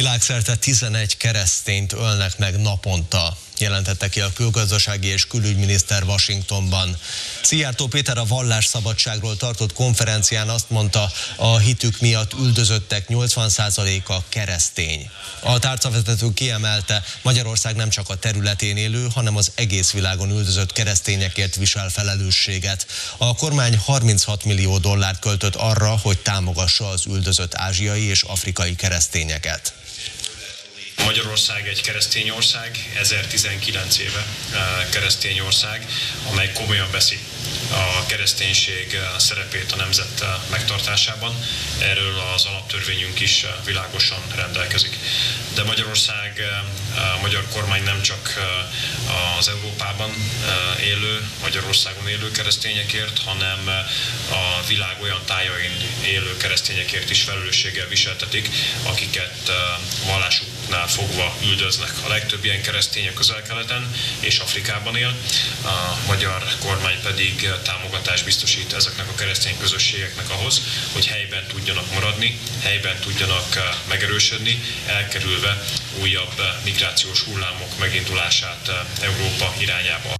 Világszerte 11 keresztényt ölnek meg naponta jelentette ki a külgazdasági és külügyminiszter Washingtonban. Szijjártó Péter a vallásszabadságról tartott konferencián azt mondta, a hitük miatt üldözöttek 80%-a keresztény. A tárcavezető kiemelte, Magyarország nem csak a területén élő, hanem az egész világon üldözött keresztényekért visel felelősséget. A kormány 36 millió dollárt költött arra, hogy támogassa az üldözött ázsiai és afrikai keresztényeket. Magyarország egy keresztény ország, 1019 éve eh, keresztény ország, amely komolyan veszi a kereszténység eh, szerepét a nemzet eh, megtartásában. Erről az alaptörvényünk is világosan rendelkezik. De Magyarország, a magyar kormány nem csak az Európában élő, Magyarországon élő keresztényekért, hanem a világ olyan tájain élő keresztényekért is felelősséggel viseltetik, akiket oknál fogva üldöznek. A legtöbb ilyen keresztény a közel-keleten és Afrikában él, a magyar kormány pedig támogatást biztosít ezeknek a keresztény közösségeknek ahhoz, hogy helyben tudjanak maradni, helyben tudjanak eh, megerősödni, elkerülve újabb migrációs hullámok megindulását eh, Európa irányába.